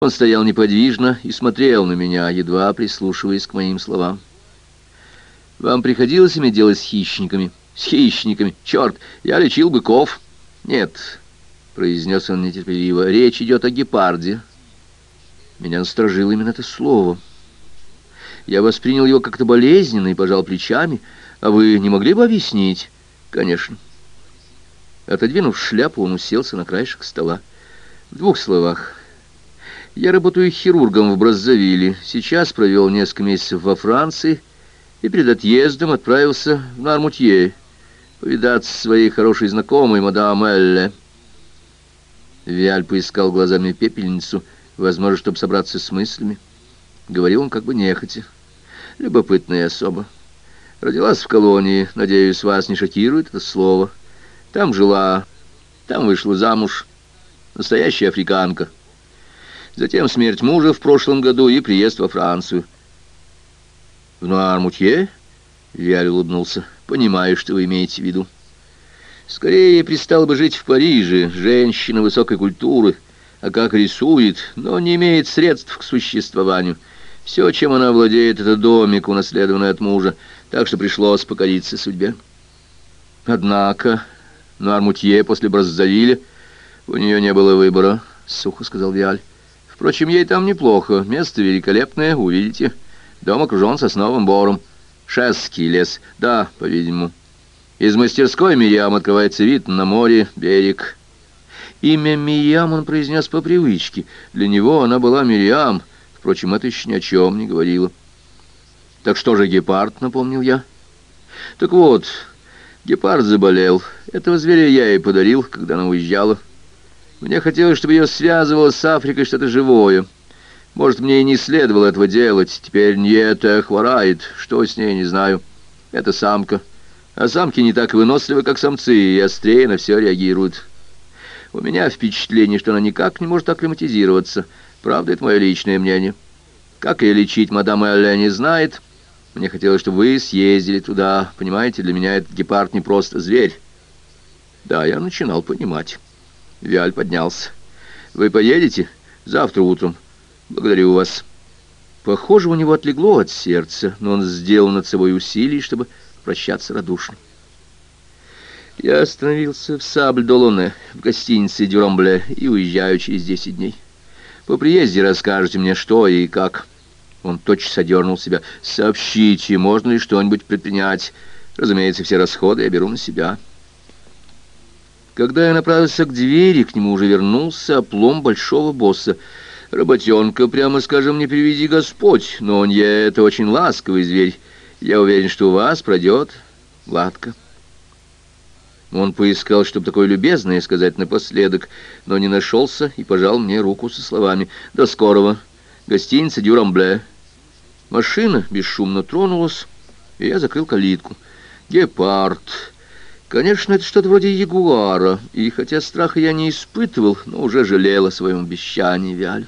Он стоял неподвижно и смотрел на меня, едва прислушиваясь к моим словам. «Вам приходилось иметь дело с хищниками?» «С хищниками! Черт, я лечил быков!» «Нет», — произнес он нетерпеливо, — «речь идет о гепарде». Меня насторожило именно это слово. Я воспринял его как-то болезненно и пожал плечами. «А вы не могли бы объяснить?» «Конечно». Отодвинув шляпу, он уселся на краешек стола. В двух словах. Я работаю хирургом в Браззавиле. Сейчас провел несколько месяцев во Франции и перед отъездом отправился в Нармутье повидаться со своей хорошей знакомой, мадам Элле. Виаль поискал глазами пепельницу, возможно, чтобы собраться с мыслями. Говорил он как бы нехотя. Любопытная особа. Родилась в колонии, надеюсь, вас не шокирует это слово. Там жила, там вышла замуж. Настоящая африканка. Затем смерть мужа в прошлом году и приезд во Францию. В Нуар-Мутье? Виаль улыбнулся. Понимаю, что вы имеете в виду. Скорее пристал бы жить в Париже, женщина высокой культуры, а как рисует, но не имеет средств к существованию. Все, чем она владеет, это домик, унаследованный от мужа, так что пришлось покориться судьбе. Однако, на Армутье после Браззавиля у нее не было выбора, — сухо сказал Виаль. Впрочем, ей там неплохо, место великолепное, увидите. Дом окружен сосновым бором. Шесский лес, да, по-видимому. Из мастерской Мириам открывается вид на море, берег. Имя Мириам он произнес по привычке. Для него она была Мириам. Впрочем, это еще ни о чем не говорило. «Так что же гепард?» — напомнил я. «Так вот, гепард заболел. Этого зверя я ей подарил, когда она уезжала. Мне хотелось, чтобы ее связывало с Африкой что-то живое. Может, мне и не следовало этого делать. Теперь это хворает. Что с ней, не знаю. Это самка. А самки не так выносливы, как самцы, и острее на все реагируют. У меня впечатление, что она никак не может акклиматизироваться. Правда, это мое личное мнение. Как ее лечить, мадам Элля не знает. Мне хотелось, чтобы вы съездили туда. Понимаете, для меня этот гепард не просто зверь. Да, я начинал понимать. Виаль поднялся. «Вы поедете? Завтра утром. Благодарю вас». Похоже, у него отлегло от сердца, но он сделал над собой усилий, чтобы прощаться радушно. Я остановился в Сабль-Долоне, в гостинице Дюромбле, и уезжаю через десять дней. По приезде расскажете мне, что и как. Он тотчас одернул себя. Сообщите, можно ли что-нибудь предпринять. Разумеется, все расходы я беру на себя. Когда я направился к двери, к нему уже вернулся оплом большого босса. Работенка, прямо скажем, не приведи Господь, но он я это очень ласковый зверь. Я уверен, что у вас пройдет гладко. Он поискал, чтобы такое любезное сказать напоследок, но не нашелся и пожал мне руку со словами «До скорого! Гостиница Дюрамбле!» Машина бесшумно тронулась, и я закрыл калитку. «Гепард!» Конечно, это что-то вроде ягуара, и хотя страха я не испытывал, но уже жалел о своем обещании Виалю.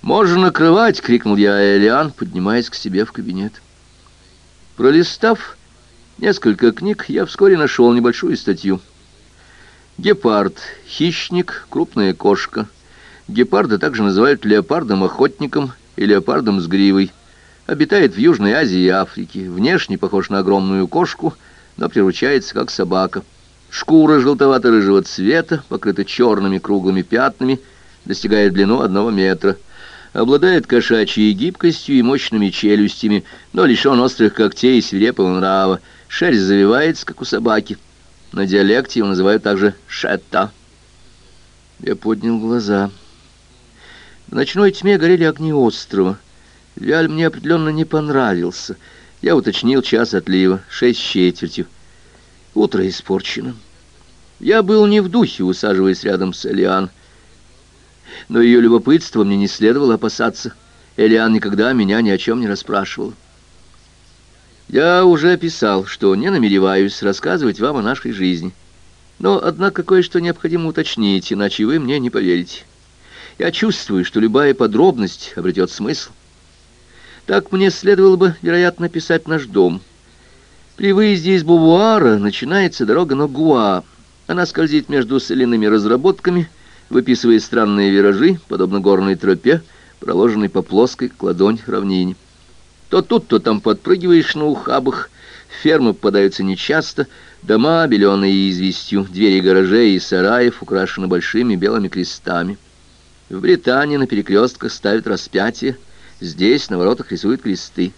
«Можно накрывать!» — крикнул я Элиан, поднимаясь к себе в кабинет. Пролистав несколько книг, я вскоре нашел небольшую статью. Гепард — хищник, крупная кошка. Гепарда также называют леопардом-охотником и леопардом с гривой. Обитает в Южной Азии и Африке. Внешне похож на огромную кошку — но приручается как собака. Шкура желтовато-рыжего цвета, покрыта черными круглыми пятнами, достигает длину одного метра. Обладает кошачьей гибкостью и мощными челюстями, но лишен острых когтей и свирепого нрава. Шерсть завивается, как у собаки. На диалекте его называют также «шетта». Я поднял глаза. В ночной тьме горели огни острова. Вяль мне определенно не понравился — я уточнил час отлива, шесть с четвертью. Утро испорчено. Я был не в духе, усаживаясь рядом с Элиан. Но ее любопытство мне не следовало опасаться. Элиан никогда меня ни о чем не расспрашивал. Я уже писал, что не намереваюсь рассказывать вам о нашей жизни. Но, однако, кое-что необходимо уточнить, иначе вы мне не поверите. Я чувствую, что любая подробность обретет смысл. Так мне следовало бы, вероятно, писать наш дом. При выезде из Бувуара начинается дорога на Гуа. Она скользит между соляными разработками, выписывая странные виражи, подобно горной тропе, проложенной по плоской, как ладонь, равнине. То тут, то там подпрыгиваешь на ухабах, фермы попадаются нечасто, дома, беленые известью, двери гаражей и сараев украшены большими белыми крестами. В Британии на перекрестках ставят распятие, здесь на воротах рисуют кресты.